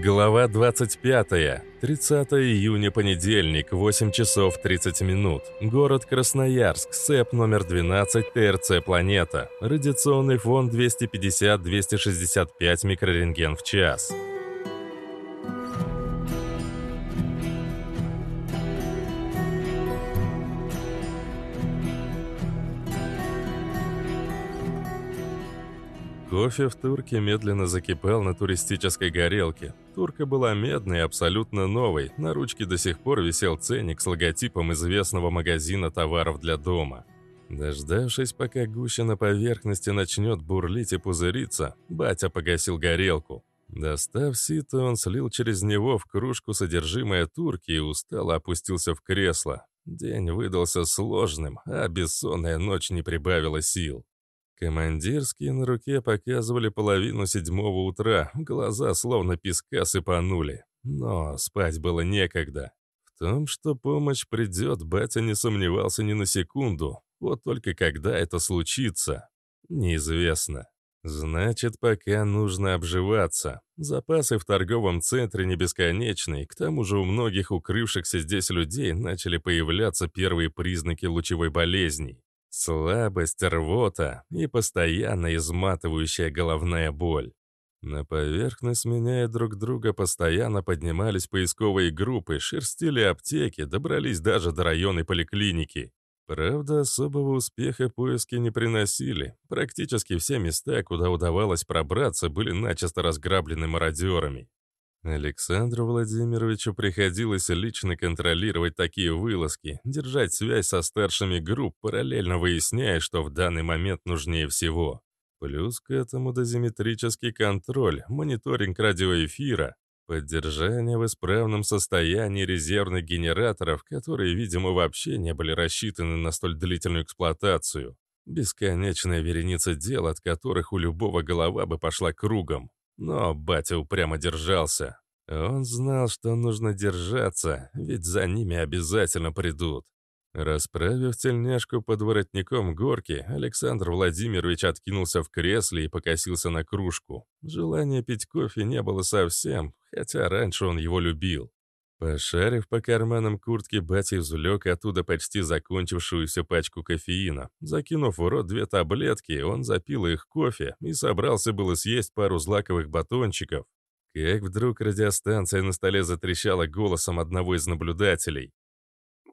Глава 25. 30 июня, понедельник, 8 часов 30 минут. Город Красноярск, СЭП номер 12, ТРЦ «Планета». Радиационный фон 250-265 микрорентген в час. Кофе в турке медленно закипал на туристической горелке. Турка была медной и абсолютно новой. На ручке до сих пор висел ценник с логотипом известного магазина товаров для дома. Дождавшись, пока гуща на поверхности начнет бурлить и пузыриться, батя погасил горелку. Достав сито, он слил через него в кружку содержимое турки и устало опустился в кресло. День выдался сложным, а бессонная ночь не прибавила сил. Командирские на руке показывали половину седьмого утра, глаза словно песка сыпанули. Но спать было некогда. В том, что помощь придет, батя не сомневался ни на секунду. Вот только когда это случится, неизвестно. Значит, пока нужно обживаться. Запасы в торговом центре не бесконечны, к тому же у многих укрывшихся здесь людей начали появляться первые признаки лучевой болезни. Слабость, рвота и постоянно изматывающая головная боль. На поверхность, меняя друг друга, постоянно поднимались поисковые группы, шерстили аптеки, добрались даже до районной поликлиники. Правда, особого успеха поиски не приносили. Практически все места, куда удавалось пробраться, были начисто разграблены мародерами. Александру Владимировичу приходилось лично контролировать такие вылазки, держать связь со старшими групп, параллельно выясняя, что в данный момент нужнее всего. Плюс к этому дозиметрический контроль, мониторинг радиоэфира, поддержание в исправном состоянии резервных генераторов, которые, видимо, вообще не были рассчитаны на столь длительную эксплуатацию. Бесконечная вереница дел, от которых у любого голова бы пошла кругом. Но батя упрямо держался. Он знал, что нужно держаться, ведь за ними обязательно придут. Расправив тельняшку под воротником горки, Александр Владимирович откинулся в кресле и покосился на кружку. Желания пить кофе не было совсем, хотя раньше он его любил. Пошарив по карманам куртки, батя извлек оттуда почти закончившуюся пачку кофеина. Закинув в рот две таблетки, он запил их кофе и собрался было съесть пару злаковых батончиков. Как вдруг радиостанция на столе затрещала голосом одного из наблюдателей.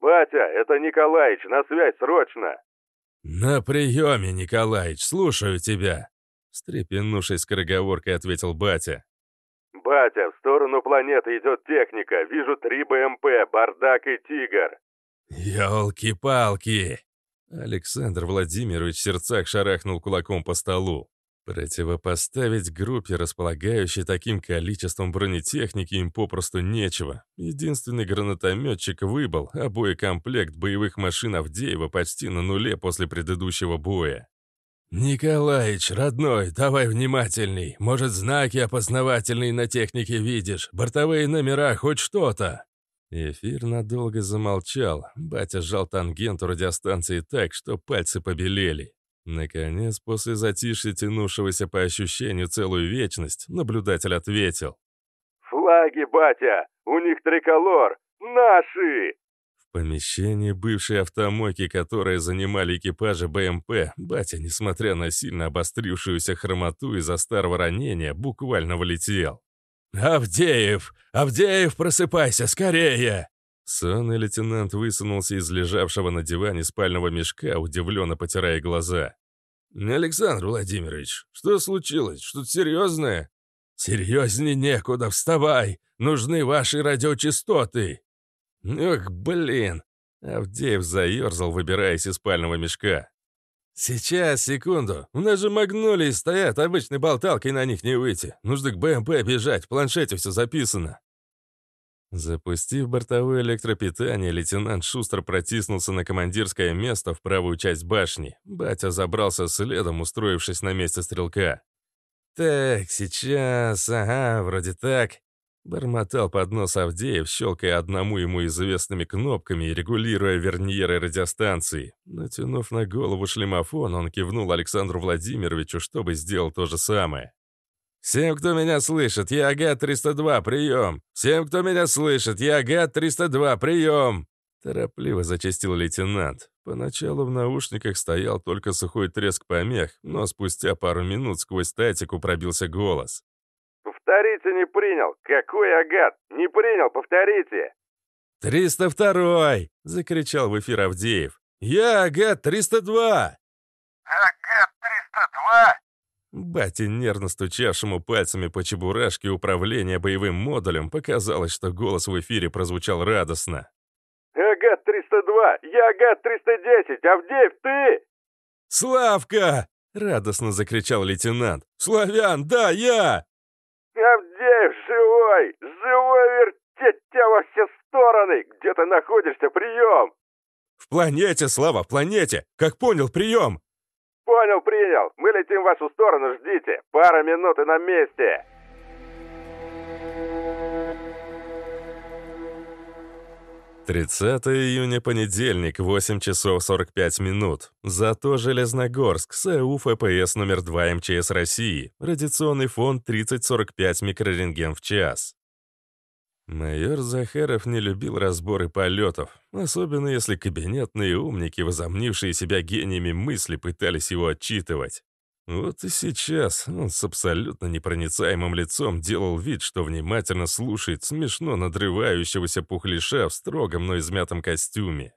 «Батя, это Николаич, на связь срочно!» «На приеме, Николаич, слушаю тебя!» Встрепенувшись скороговоркой, ответил батя. «Батя, в сторону планеты идет техника. Вижу три БМП, Бардак и Тигр». «Елки-палки!» Александр Владимирович в сердцах шарахнул кулаком по столу. Противопоставить группе, располагающей таким количеством бронетехники, им попросту нечего. Единственный гранатометчик выбыл, а боекомплект боевых машин Авдеева почти на нуле после предыдущего боя. «Николаич, родной, давай внимательней. Может, знаки опознавательные на технике видишь, бортовые номера, хоть что-то». Эфир надолго замолчал. Батя сжал тангенту радиостанции так, что пальцы побелели. Наконец, после затишья, тянувшегося по ощущению целую вечность, наблюдатель ответил. «Флаги, батя! У них триколор! Наши!» Помещении бывшей автомойки, которые занимали экипажи БМП, батя, несмотря на сильно обострившуюся хромоту из-за старого ранения, буквально вылетел. «Авдеев! Авдеев, просыпайся, скорее!» Сонный лейтенант высунулся из лежавшего на диване спального мешка, удивленно потирая глаза. «Александр Владимирович, что случилось? Что-то серьезное?» «Серьезней некуда, вставай! Нужны ваши радиочастоты!» «Ох, блин!» Авдеев заерзал, выбираясь из спального мешка. «Сейчас, секунду. У нас же магнолии стоят, обычной болталкой на них не выйти. Нужно к БМП бежать, в планшете все записано». Запустив бортовое электропитание, лейтенант Шустер протиснулся на командирское место в правую часть башни. Батя забрался следом, устроившись на месте стрелка. «Так, сейчас, ага, вроде так. Бормотал под нос Авдеев, щелкая одному ему известными кнопками и регулируя верниеры радиостанции. Натянув на голову шлемофон, он кивнул Александру Владимировичу, чтобы сделал то же самое. Всем, кто меня слышит, я Агат-302, прием! Всем, кто меня слышит, я Агат-302, прием!» Торопливо зачастил лейтенант. Поначалу в наушниках стоял только сухой треск помех, но спустя пару минут сквозь статику пробился голос. «Повторите, не принял! Какой Агат? Не принял, повторите!» «Триста второй!» — закричал в эфир Авдеев. «Я Агат-302!» «Агат-302!» Бате, нервно стучавшему пальцами по чебурашке управления боевым модулем, показалось, что голос в эфире прозвучал радостно. «Агат-302! Я Агат-310! Авдеев, ты?» «Славка!» — радостно закричал лейтенант. «Славян, да, я!» «Авдеев, живой! Живой вертеть тебя во все стороны! Где ты находишься? Прием!» «В планете, Слава, в планете! Как понял, прием!» «Понял, принял. Мы летим в вашу сторону, ждите. Пара минут и на месте». Тридцатое июня, понедельник, 8 часов 45 минут. Зато Железногорск, САУ ФПС номер 2 МЧС России. Радиационный фон 30-45 микрорентген в час. Майор Захаров не любил разборы полетов, особенно если кабинетные умники, возомнившие себя гениями мысли, пытались его отчитывать. Вот и сейчас он с абсолютно непроницаемым лицом делал вид, что внимательно слушает смешно надрывающегося пухляша в строгом, но измятом костюме.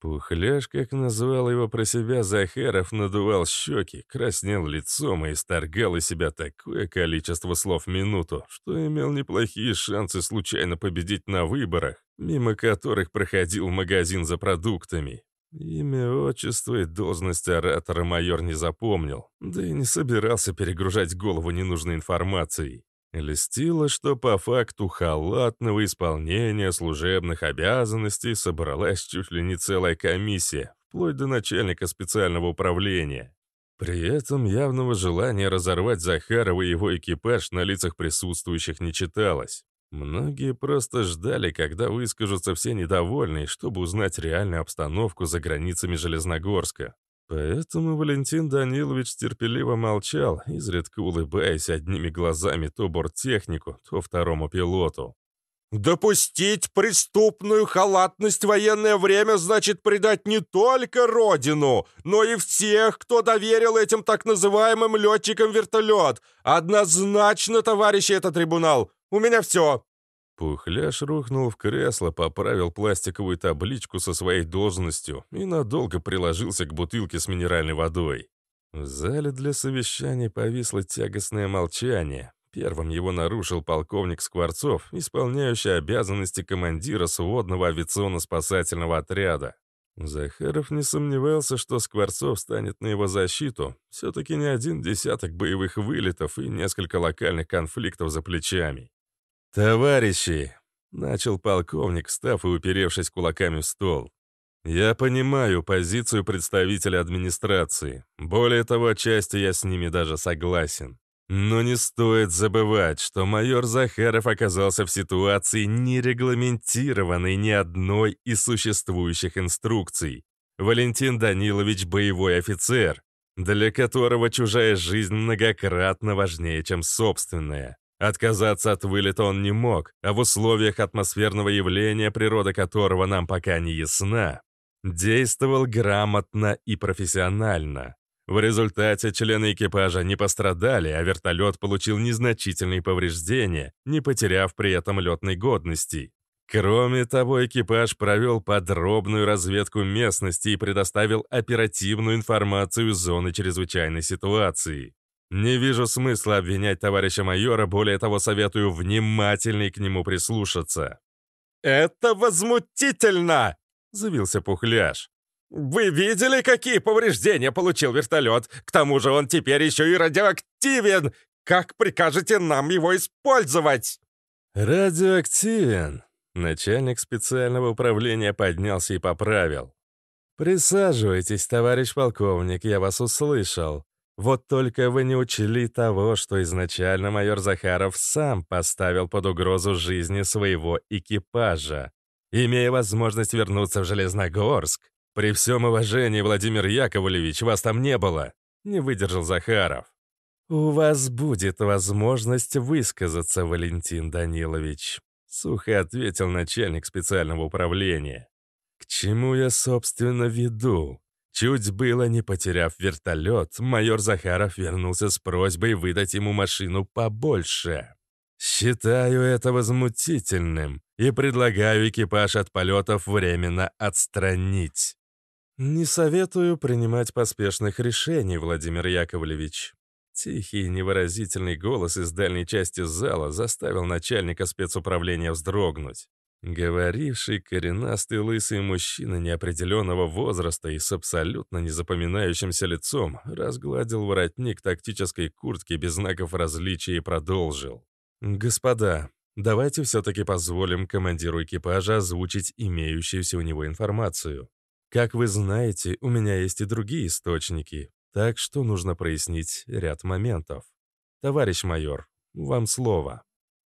Пухляш, как назвал его про себя Захаров, надувал щеки, краснел лицом и исторгал из себя такое количество слов в минуту, что имел неплохие шансы случайно победить на выборах, мимо которых проходил магазин за продуктами. Имя, отчество и должность оратора майор не запомнил, да и не собирался перегружать голову ненужной информацией. Льстило, что по факту халатного исполнения служебных обязанностей собралась чуть ли не целая комиссия, вплоть до начальника специального управления. При этом явного желания разорвать Захарова и его экипаж на лицах присутствующих не читалось. Многие просто ждали, когда выскажутся все недовольные, чтобы узнать реальную обстановку за границами Железногорска. Поэтому Валентин Данилович терпеливо молчал, изредка улыбаясь одними глазами то борттехнику, то второму пилоту. «Допустить преступную халатность в военное время значит предать не только Родину, но и всех, кто доверил этим так называемым летчикам вертолет. Однозначно, товарищи, это трибунал. У меня все. Пухляш рухнул в кресло, поправил пластиковую табличку со своей должностью и надолго приложился к бутылке с минеральной водой. В зале для совещаний повисло тягостное молчание. Первым его нарушил полковник Скворцов, исполняющий обязанности командира сводного авиационно-спасательного отряда. Захаров не сомневался, что Скворцов станет на его защиту. Все-таки не один десяток боевых вылетов и несколько локальных конфликтов за плечами. «Товарищи!» — начал полковник, став и уперевшись кулаками в стол. «Я понимаю позицию представителя администрации. Более того, отчасти я с ними даже согласен. Но не стоит забывать, что майор Захаров оказался в ситуации, не регламентированной ни одной из существующих инструкций. Валентин Данилович – боевой офицер, для которого чужая жизнь многократно важнее, чем собственная. Отказаться от вылета он не мог, а в условиях атмосферного явления, природа которого нам пока не ясна, действовал грамотно и профессионально. В результате члены экипажа не пострадали, а вертолет получил незначительные повреждения, не потеряв при этом летной годности. Кроме того, экипаж провел подробную разведку местности и предоставил оперативную информацию зоны чрезвычайной ситуации. Не вижу смысла обвинять товарища майора, более того, советую внимательней к нему прислушаться». «Это возмутительно!» — завился Пухляш. «Вы видели, какие повреждения получил вертолет? К тому же он теперь еще и радиоактивен! Как прикажете нам его использовать?» «Радиоактивен!» Начальник специального управления поднялся и поправил. «Присаживайтесь, товарищ полковник, я вас услышал. Вот только вы не учли того, что изначально майор Захаров сам поставил под угрозу жизни своего экипажа, имея возможность вернуться в Железногорск. При всем уважении, Владимир Яковлевич, вас там не было. Не выдержал Захаров. «У вас будет возможность высказаться, Валентин Данилович», — сухо ответил начальник специального управления. «К чему я, собственно, веду?» Чуть было не потеряв вертолет, майор Захаров вернулся с просьбой выдать ему машину побольше. Считаю это возмутительным и предлагаю экипаж от полетов временно отстранить. Не советую принимать поспешных решений, Владимир Яковлевич. Тихий невыразительный голос из дальней части зала заставил начальника спецуправления вздрогнуть. Говоривший коренастый лысый мужчина неопределенного возраста и с абсолютно незапоминающимся лицом разгладил воротник тактической куртки без знаков различия и продолжил. «Господа, давайте все-таки позволим командиру экипажа озвучить имеющуюся у него информацию. Как вы знаете, у меня есть и другие источники, так что нужно прояснить ряд моментов. Товарищ майор, вам слово».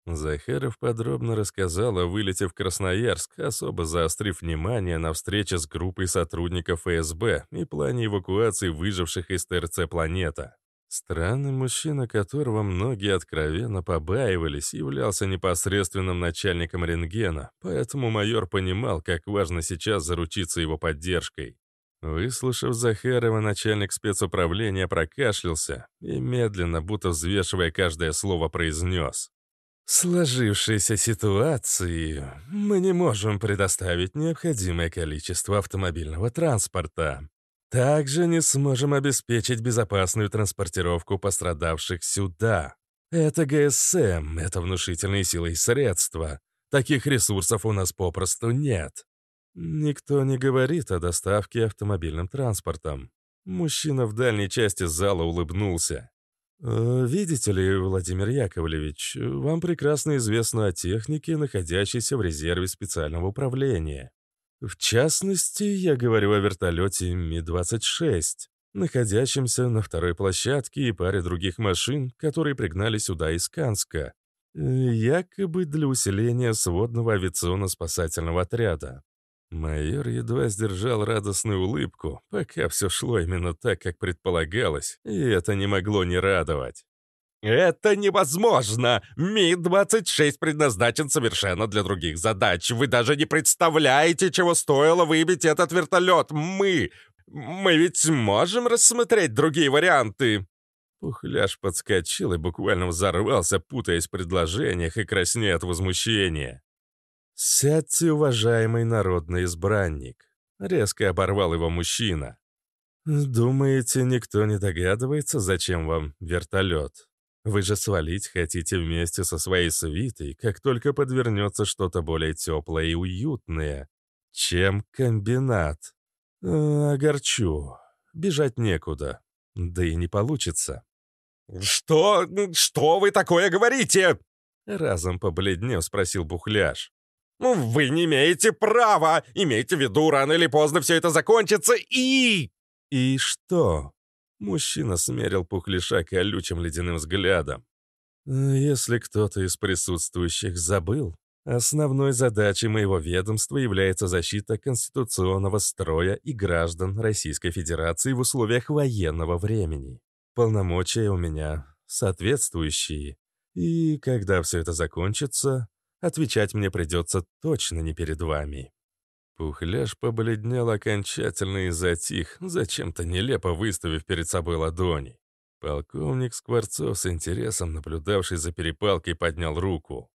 Захаров подробно рассказал о вылете в Красноярск, особо заострив внимание на встрече с группой сотрудников ФСБ и плане эвакуации выживших из ТРЦ «Планета». Странный мужчина, которого многие откровенно побаивались, являлся непосредственным начальником рентгена, поэтому майор понимал, как важно сейчас заручиться его поддержкой. Выслушав Захарова, начальник спецуправления прокашлялся и медленно, будто взвешивая каждое слово, произнес. Сложившейся ситуации мы не можем предоставить необходимое количество автомобильного транспорта. Также не сможем обеспечить безопасную транспортировку пострадавших сюда. Это ГСМ, это внушительные силы и средства. Таких ресурсов у нас попросту нет. Никто не говорит о доставке автомобильным транспортом. Мужчина в дальней части зала улыбнулся. Э, «Видите ли, Владимир Яковлевич, вам прекрасно известно о технике, находящейся в резерве специального управления. В частности, я говорю о вертолете Ми-26, находящемся на второй площадке и паре других машин, которые пригнали сюда из Канска, э, якобы для усиления сводного авиационно-спасательного отряда. Майор едва сдержал радостную улыбку, пока все шло именно так, как предполагалось, и это не могло не радовать. «Это невозможно! Ми-26 предназначен совершенно для других задач. Вы даже не представляете, чего стоило выбить этот вертолет. Мы... мы ведь можем рассмотреть другие варианты!» Пухляш подскочил и буквально взорвался, путаясь в предложениях и краснея от возмущения. «Сядьте, уважаемый народный избранник», — резко оборвал его мужчина. «Думаете, никто не догадывается, зачем вам вертолет? Вы же свалить хотите вместе со своей свитой, как только подвернется что-то более теплое и уютное, чем комбинат. А, огорчу. Бежать некуда. Да и не получится». «Что? Что вы такое говорите?» Разом побледнев спросил Бухляш. Ну, «Вы не имеете права! Имейте в виду, рано или поздно все это закончится и...» «И что?» Мужчина смерил пухлиша колючим ледяным взглядом. «Если кто-то из присутствующих забыл, основной задачей моего ведомства является защита конституционного строя и граждан Российской Федерации в условиях военного времени. Полномочия у меня соответствующие. И когда все это закончится, Отвечать мне придется точно не перед вами». Пухляш побледнел окончательно и затих, зачем-то нелепо выставив перед собой ладони. Полковник Скворцов с интересом, наблюдавший за перепалкой, поднял руку.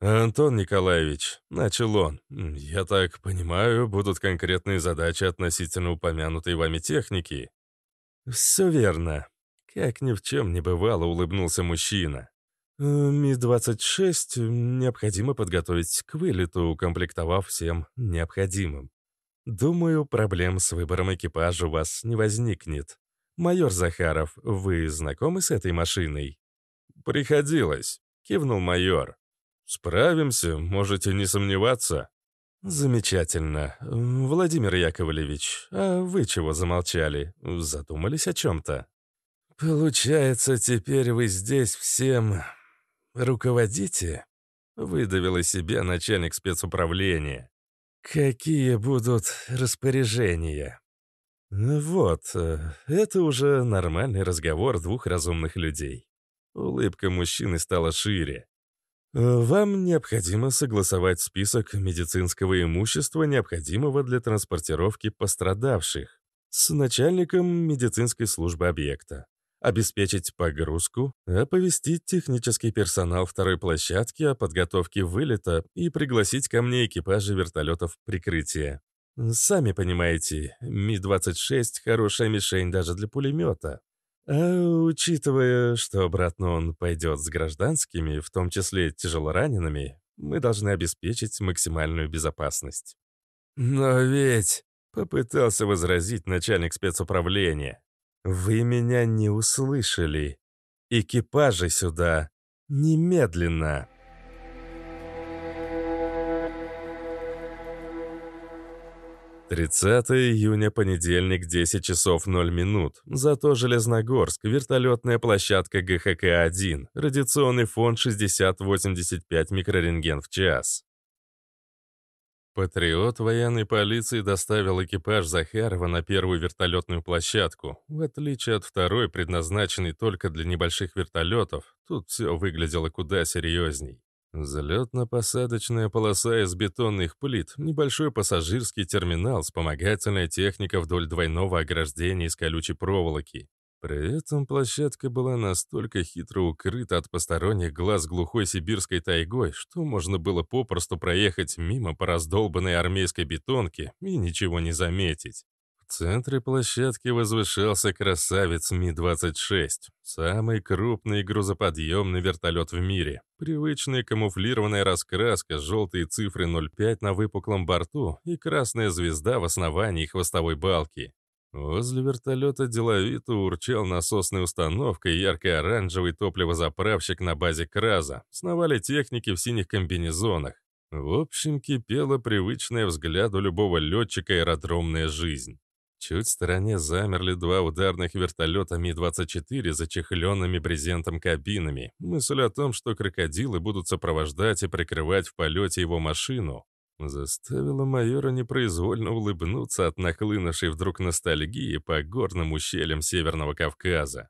«Антон Николаевич», — начал он, — «я так понимаю, будут конкретные задачи относительно упомянутой вами техники». «Все верно», — как ни в чем не бывало, улыбнулся мужчина. Э, Ми-26 необходимо подготовить к вылету, укомплектовав всем необходимым. Думаю, проблем с выбором экипажа у вас не возникнет. Майор Захаров, вы знакомы с этой машиной? Приходилось, кивнул майор. Справимся, можете не сомневаться. Замечательно. Владимир Яковлевич, а вы чего замолчали? Задумались о чем-то? Получается, теперь вы здесь всем «Руководите?» — выдавил из себя начальник спецуправления. «Какие будут распоряжения?» Вот, э, это уже нормальный разговор двух разумных людей. Улыбка мужчины стала шире. Э, вам необходимо согласовать список медицинского имущества, необходимого для транспортировки пострадавших, с начальником медицинской службы объекта обеспечить погрузку, оповестить технический персонал второй площадки о подготовке вылета и пригласить ко мне экипажи вертолетов прикрытия. Сами понимаете, Ми-26 — хорошая мишень даже для пулемета. А учитывая, что обратно он пойдет с гражданскими, в том числе тяжелоранеными, мы должны обеспечить максимальную безопасность. Но ведь... Попытался возразить начальник спецуправления. «Вы меня не услышали. Экипажи сюда. Немедленно!» Тридцатое июня, понедельник, 10 часов 0 минут. Зато Железногорск, вертолетная площадка ГХК-1, радиационный фон 60-85 микрорентген в час. Патриот военной полиции доставил экипаж Захарова на первую вертолетную площадку. В отличие от второй, предназначенной только для небольших вертолетов, тут все выглядело куда серьезней. Взлетно-посадочная полоса из бетонных плит, небольшой пассажирский терминал, вспомогательная техника вдоль двойного ограждения из колючей проволоки. При этом площадка была настолько хитро укрыта от посторонних глаз глухой сибирской тайгой, что можно было попросту проехать мимо по раздолбанной армейской бетонке и ничего не заметить. В центре площадки возвышался красавец Ми-26, самый крупный грузоподъемный вертолет в мире. Привычная камуфлированная раскраска, желтые цифры 05 на выпуклом борту и красная звезда в основании хвостовой балки. Возле вертолета деловито урчал насосной установкой ярко-оранжевый топливозаправщик на базе Краза. Сновали техники в синих комбинезонах. В общем, кипела привычная взгляду любого летчика аэродромная жизнь. Чуть в стороне замерли два ударных вертолета Ми-24 зачехленными брезентом кабинами. Мысль о том, что крокодилы будут сопровождать и прикрывать в полете его машину, заставила майора непроизвольно улыбнуться от нахлынувшей вдруг ностальгии по горным ущельям Северного Кавказа.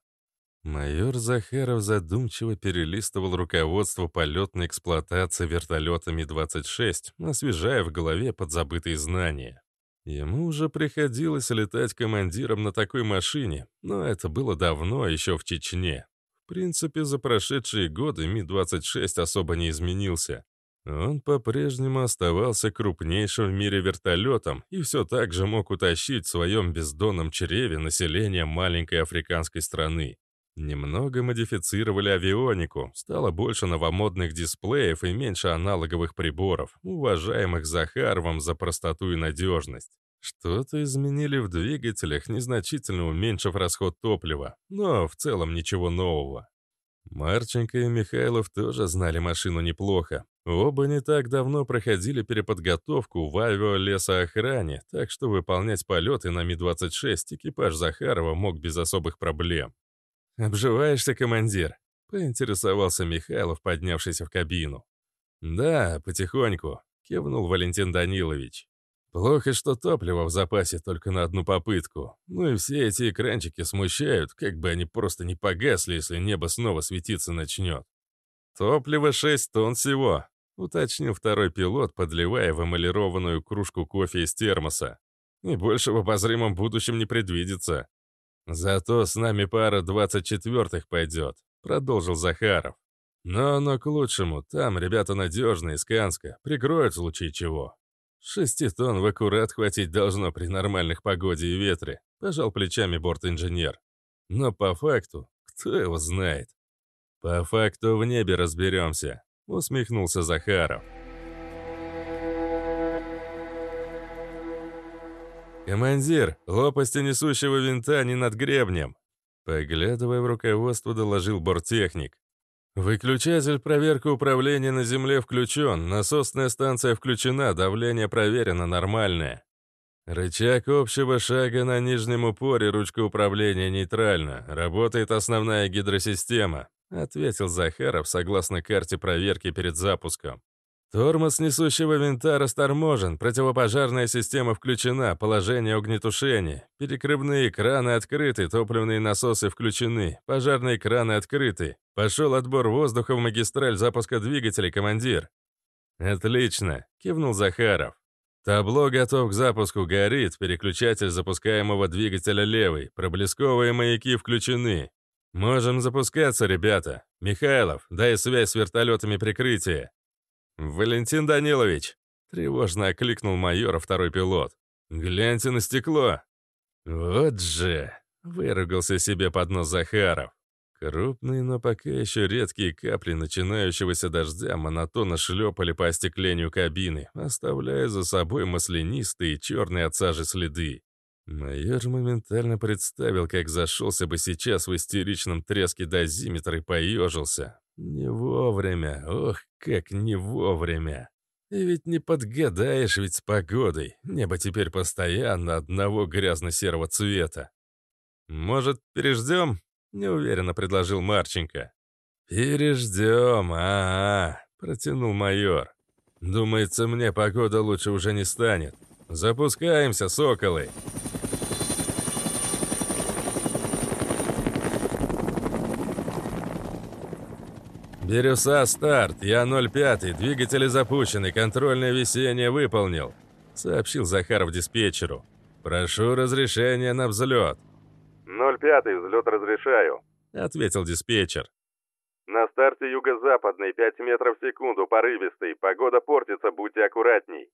Майор Захаров задумчиво перелистывал руководство полетной эксплуатации вертолетами 26, освежая в голове подзабытые знания. Ему уже приходилось летать командиром на такой машине, но это было давно, еще в Чечне. В принципе, за прошедшие годы Ми-26 особо не изменился. Он по-прежнему оставался крупнейшим в мире вертолетом и все так же мог утащить в своем бездонном чреве население маленькой африканской страны. Немного модифицировали авионику, стало больше новомодных дисплеев и меньше аналоговых приборов, уважаемых Захаровым за простоту и надежность. Что-то изменили в двигателях, незначительно уменьшив расход топлива, но в целом ничего нового. Марченко и Михайлов тоже знали машину неплохо. Оба не так давно проходили переподготовку в авиалесоохране, так что выполнять полеты на Ми-26 экипаж Захарова мог без особых проблем. «Обживаешься, командир?» — поинтересовался Михайлов, поднявшийся в кабину. «Да, потихоньку», — кивнул Валентин Данилович. Плохо, что топливо в запасе только на одну попытку. Ну и все эти экранчики смущают, как бы они просто не погасли, если небо снова светиться начнет. Топливо 6 тонн всего, уточнил второй пилот, подливая в эмалированную кружку кофе из термоса. И больше в обозримом будущем не предвидится. Зато с нами пара 24-х пойдет, продолжил Захаров. Но оно к лучшему, там ребята надежные, из Канска, прикроют в случае чего. «Шести тонн в аккурат хватить должно при нормальных погоде и ветре», — пожал плечами борт-инженер. «Но по факту, кто его знает?» «По факту в небе разберемся», — усмехнулся Захаров. «Командир, лопасти несущего винта не над гребнем!» Поглядывая в руководство, доложил борттехник. Выключатель проверки управления на Земле включен, насосная станция включена, давление проверено нормальное. Рычаг общего шага на нижнем упоре, ручка управления нейтральна. Работает основная гидросистема, ответил Захаров согласно карте проверки перед запуском. Тормоз несущего винта расторможен, противопожарная система включена, положение огнетушения. Перекрывные краны открыты, топливные насосы включены, пожарные краны открыты. Пошел отбор воздуха в магистраль запуска двигателей, командир. «Отлично», — кивнул Захаров. «Табло готов к запуску, горит, переключатель запускаемого двигателя левый, проблесковые маяки включены. Можем запускаться, ребята. Михайлов, дай связь с вертолетами прикрытия». «Валентин Данилович!» — тревожно окликнул майора второй пилот. «Гляньте на стекло!» «Вот же!» — выругался себе под нос Захаров. Крупные, но пока еще редкие капли начинающегося дождя монотонно шлепали по остеклению кабины, оставляя за собой маслянистые черные от сажи следы. Майор моментально представил, как зашелся бы сейчас в истеричном треске дозиметра и поежился. Не вовремя, ох, как не вовремя. И ведь не подгадаешь ведь с погодой. Небо теперь постоянно одного грязно-серого цвета. «Может, переждем?» — неуверенно предложил Марченко. «Переждем, -а протянул майор. «Думается, мне погода лучше уже не станет. Запускаемся, соколы!» «Бирюса, старт! Я 05, двигатели запущены, контрольное весеннее выполнил», — сообщил Захаров диспетчеру. «Прошу разрешения на взлет». «05, взлет разрешаю», — ответил диспетчер. «На старте юго-западный, 5 метров в секунду, порывистый. Погода портится, будьте аккуратней».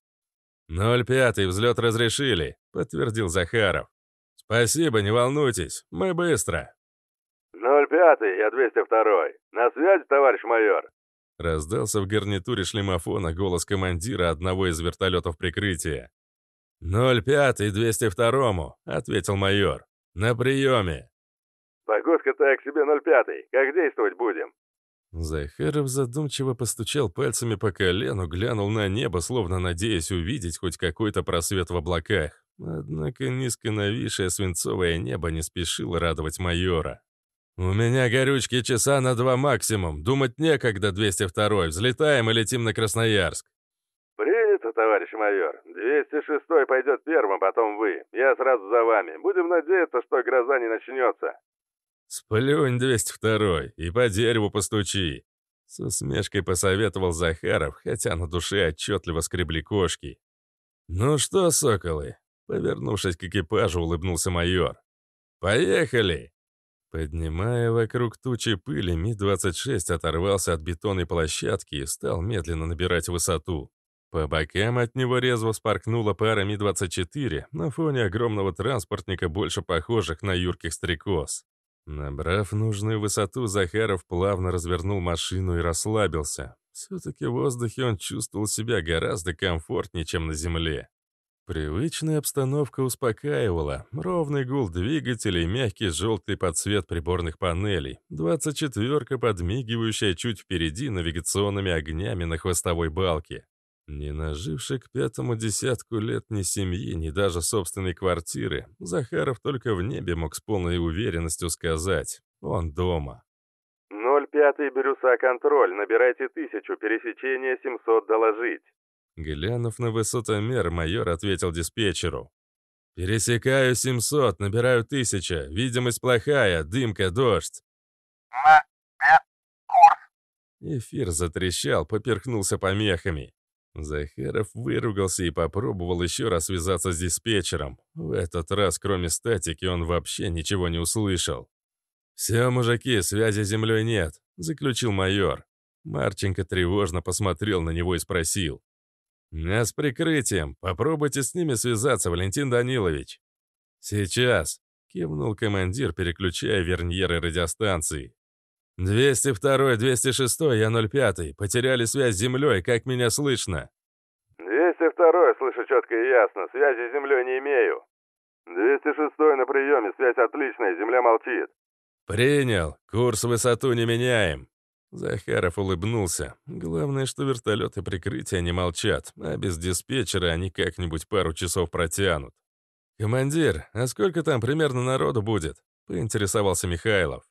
«05, взлет разрешили», — подтвердил Захаров. «Спасибо, не волнуйтесь, мы быстро». 05 я 202 На связи, товарищ майор!» Раздался в гарнитуре шлемофона голос командира одного из вертолетов прикрытия. «05 202-му», — ответил майор. «На приеме». «Погодка так себе 05 Как действовать будем?» Захаров задумчиво постучал пальцами по колену, глянул на небо, словно надеясь увидеть хоть какой-то просвет в облаках. Однако низко нависшее свинцовое небо не спешило радовать майора. «У меня горючки часа на два максимум. Думать некогда, 202 Взлетаем и летим на Красноярск». «Принято, товарищ майор. 206 пойдет первым, потом вы. Я сразу за вами. Будем надеяться, что гроза не начнется». «Сплюнь, 202 и по дереву постучи». С усмешкой посоветовал Захаров, хотя на душе отчетливо скребли кошки. «Ну что, соколы?» Повернувшись к экипажу, улыбнулся майор. «Поехали!» Поднимая вокруг тучи пыли, Ми-26 оторвался от бетонной площадки и стал медленно набирать высоту. По бокам от него резво споркнула пара Ми-24, на фоне огромного транспортника, больше похожих на юрких стрекоз. Набрав нужную высоту, Захаров плавно развернул машину и расслабился. Все-таки в воздухе он чувствовал себя гораздо комфортнее, чем на земле. Привычная обстановка успокаивала. Ровный гул двигателей, мягкий желтый подсвет приборных панелей, 24-ка, подмигивающая чуть впереди навигационными огнями на хвостовой балке. Не наживший к пятому десятку лет ни семьи, ни даже собственной квартиры, Захаров только в небе мог с полной уверенностью сказать «он дома». 05 Бирюса контроль, набирайте тысячу, пересечение 700 доложить. Глянув на высотомер, майор ответил диспетчеру. «Пересекаю 700, набираю 1000. Видимость плохая, дымка, дождь». «На пять курс». Эфир затрещал, поперхнулся помехами. Захаров выругался и попробовал еще раз связаться с диспетчером. В этот раз, кроме статики, он вообще ничего не услышал. «Все, мужики, связи с землей нет», — заключил майор. Марченко тревожно посмотрел на него и спросил. «Я с прикрытием. Попробуйте с ними связаться, Валентин Данилович». «Сейчас», — кивнул командир, переключая верньеры радиостанции. «202-й, 206-й, я 05-й. Потеряли связь с землей, как меня слышно?» «202-й, слышу четко и ясно. Связи с землей не имею». «206-й на приеме, связь отличная, земля молчит». «Принял. Курс высоту не меняем». Захаров улыбнулся. Главное, что вертолеты прикрытия не молчат, а без диспетчера они как-нибудь пару часов протянут. «Командир, а сколько там примерно народу будет?» — поинтересовался Михайлов.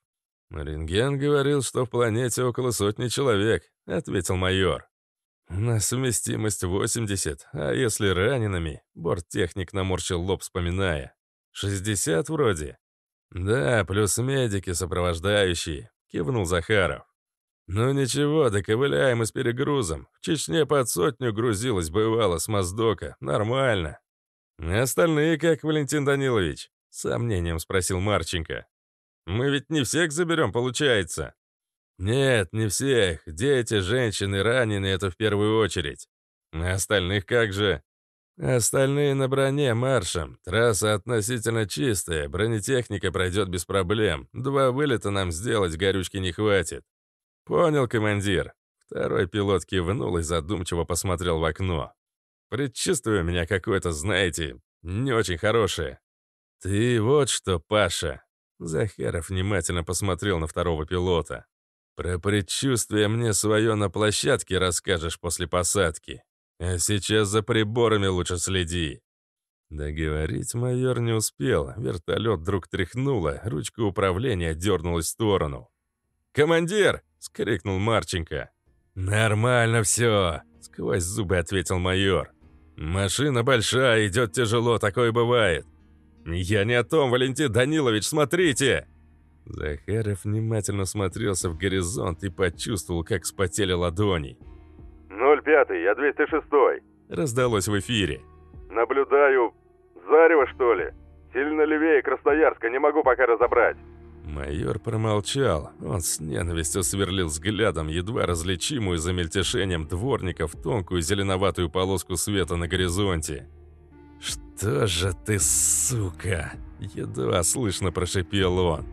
«Рентген говорил, что в планете около сотни человек», — ответил майор. «У нас вместимость 80, а если ранеными?» Борттехник наморщил лоб, вспоминая. «60 вроде». «Да, плюс медики, сопровождающие», — кивнул Захаров. «Ну ничего, доковыляем и с перегрузом. В Чечне под сотню грузилось, бывало, с Моздока. Нормально». «Остальные как, Валентин Данилович?» — сомнением спросил Марченко. «Мы ведь не всех заберем, получается». «Нет, не всех. Дети, женщины, раненые — это в первую очередь. А остальных как же?» «Остальные на броне маршем. Трасса относительно чистая, бронетехника пройдет без проблем. Два вылета нам сделать горючки не хватит». «Понял, командир». Второй пилот кивнул и задумчиво посмотрел в окно. «Предчувствие у меня какое-то, знаете, не очень хорошее». «Ты вот что, Паша!» Захаров внимательно посмотрел на второго пилота. «Про предчувствие мне свое на площадке расскажешь после посадки. А сейчас за приборами лучше следи». Договорить майор не успел. Вертолет вдруг тряхнуло, ручка управления дернулась в сторону. «Командир!» — скрикнул Марченко. «Нормально все!» — сквозь зубы ответил майор. «Машина большая, идет тяжело, такое бывает. «Я не о том, Валентин Данилович, смотрите!» Захаров внимательно смотрелся в горизонт и почувствовал, как спотели ладони. «05, я 206-й!» Раздалось в эфире. «Наблюдаю... Зарево, что ли? Сильно левее Красноярска, не могу пока разобрать!» Майор промолчал. Он с ненавистью сверлил взглядом едва различимую за мельтешением дворников тонкую зеленоватую полоску света на горизонте. «Что же ты, сука!» — едва слышно прошипел он.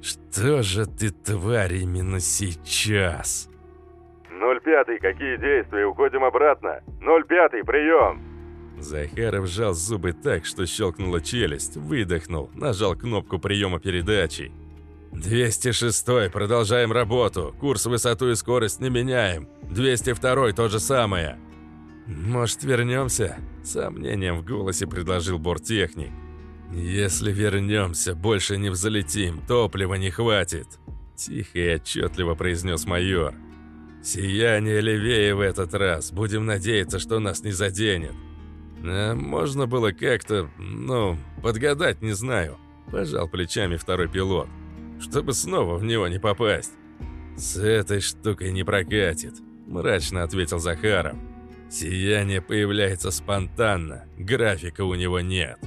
«Что же ты, тварь, именно сейчас?» «05, какие действия? Уходим обратно! 05, прием!» Захаров сжал зубы так, что щелкнула челюсть, выдохнул, нажал кнопку приема передачи. «206, продолжаем работу. Курс, высоту и скорость не меняем. 202, то же самое». «Может, вернемся?» Сомнением в голосе предложил борттехник. «Если вернемся, больше не взлетим, топлива не хватит», Тихо и отчетливо произнес майор. «Сияние левее в этот раз. Будем надеяться, что нас не заденет». А можно было как-то, ну, подгадать, не знаю. Пожал плечами второй пилот. Чтобы снова в него не попасть. «С этой штукой не прокатит», – мрачно ответил Захаров. Сияние появляется спонтанно, графика у него нет.